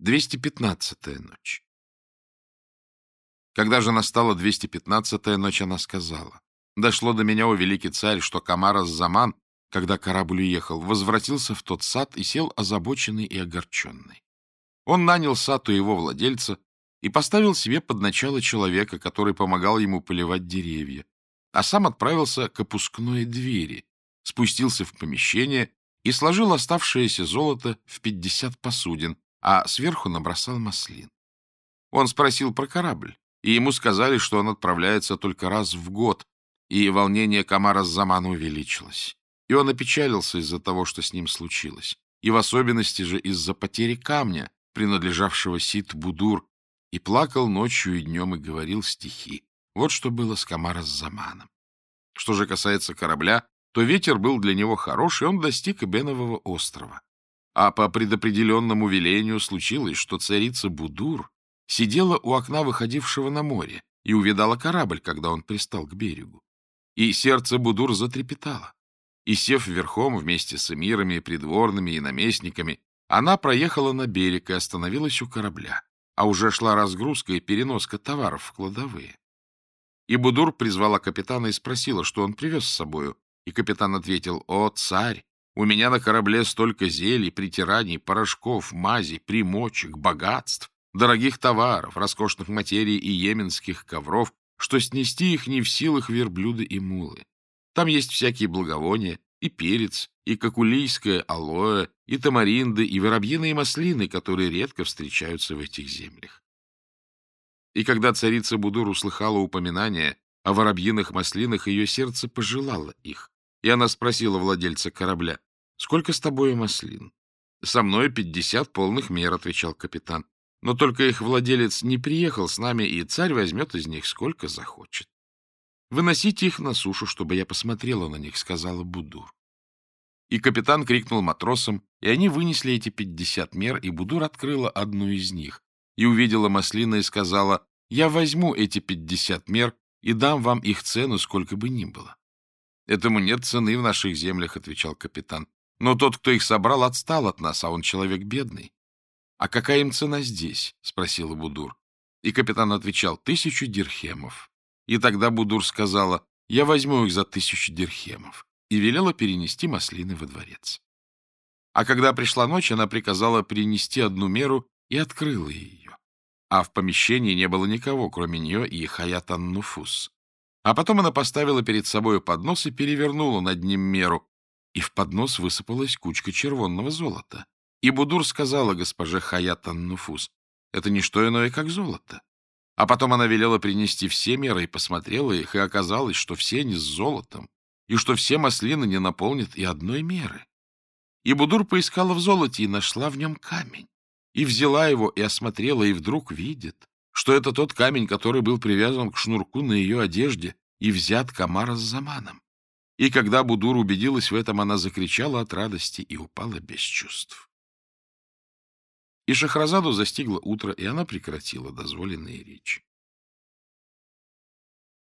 215-я ночь. Когда же настала 215-я ночь, она сказала. Дошло до меня, о великий царь, что Камарас Заман, когда корабль уехал, возвратился в тот сад и сел озабоченный и огорченный. Он нанял сад у его владельца и поставил себе под начало человека, который помогал ему поливать деревья, а сам отправился к опускной двери, спустился в помещение и сложил оставшееся золото в пятьдесят посудин, а сверху набросал маслин. Он спросил про корабль, и ему сказали, что он отправляется только раз в год, и волнение комара с заману увеличилось. И он опечалился из-за того, что с ним случилось, и в особенности же из-за потери камня, принадлежавшего Сит-Будур, и плакал ночью и днем и говорил стихи. Вот что было с комара с заманом. Что же касается корабля, то ветер был для него хороший, он достиг Эбенового острова а по предопределенному велению случилось, что царица Будур сидела у окна, выходившего на море, и увидала корабль, когда он пристал к берегу. И сердце Будур затрепетало. И, сев верхом вместе с эмирами, придворными и наместниками, она проехала на берег и остановилась у корабля, а уже шла разгрузка и переноска товаров в кладовые. И Будур призвала капитана и спросила, что он привез с собою, и капитан ответил, «О, царь, у меня на корабле столько зелий, притираний, порошков, мазей, примочек, богатств, дорогих товаров, роскошных материй и йеменских ковров, что снести их не в силах верблюды и мулы. Там есть всякие благовония, и перец, и кокулийское алоэ, и тамаринды, и воробьиные маслины, которые редко встречаются в этих землях. И когда царица Будур услыхала упоминание о воробьиных маслинах, ее сердце пожелало их, и она спросила владельца корабля, Сколько с тобой, Маслин? — Со мной пятьдесят полных мер, — отвечал капитан. — Но только их владелец не приехал с нами, и царь возьмет из них сколько захочет. — Выносите их на сушу, чтобы я посмотрела на них, — сказала Будур. И капитан крикнул матросам, и они вынесли эти пятьдесят мер, и Будур открыла одну из них, и увидела Маслина и сказала, «Я возьму эти пятьдесят мер и дам вам их цену, сколько бы ни было». «Этому нет цены в наших землях», — отвечал капитан. Но тот, кто их собрал, отстал от нас, а он человек бедный. — А какая им цена здесь? — спросила Будур. И капитан отвечал — тысячу дирхемов. И тогда Будур сказала — я возьму их за тысячу дирхемов и велела перенести маслины во дворец. А когда пришла ночь, она приказала принести одну меру и открыла ее. А в помещении не было никого, кроме нее и Хаятан Нуфус. А потом она поставила перед собой поднос и перевернула над ним меру, и в поднос высыпалась кучка червонного золота. И Будур сказала госпоже Хаятан Нуфус, «Это не что иное, как золото». А потом она велела принести все меры и посмотрела их, и оказалось, что все не с золотом, и что все маслины не наполнят и одной меры. И Будур поискала в золоте и нашла в нем камень, и взяла его, и осмотрела, и вдруг видит, что это тот камень, который был привязан к шнурку на ее одежде и взят Камара с Заманом. И когда Будур убедилась в этом, она закричала от радости и упала без чувств. И Шахразаду застигло утро, и она прекратила дозволенные речи.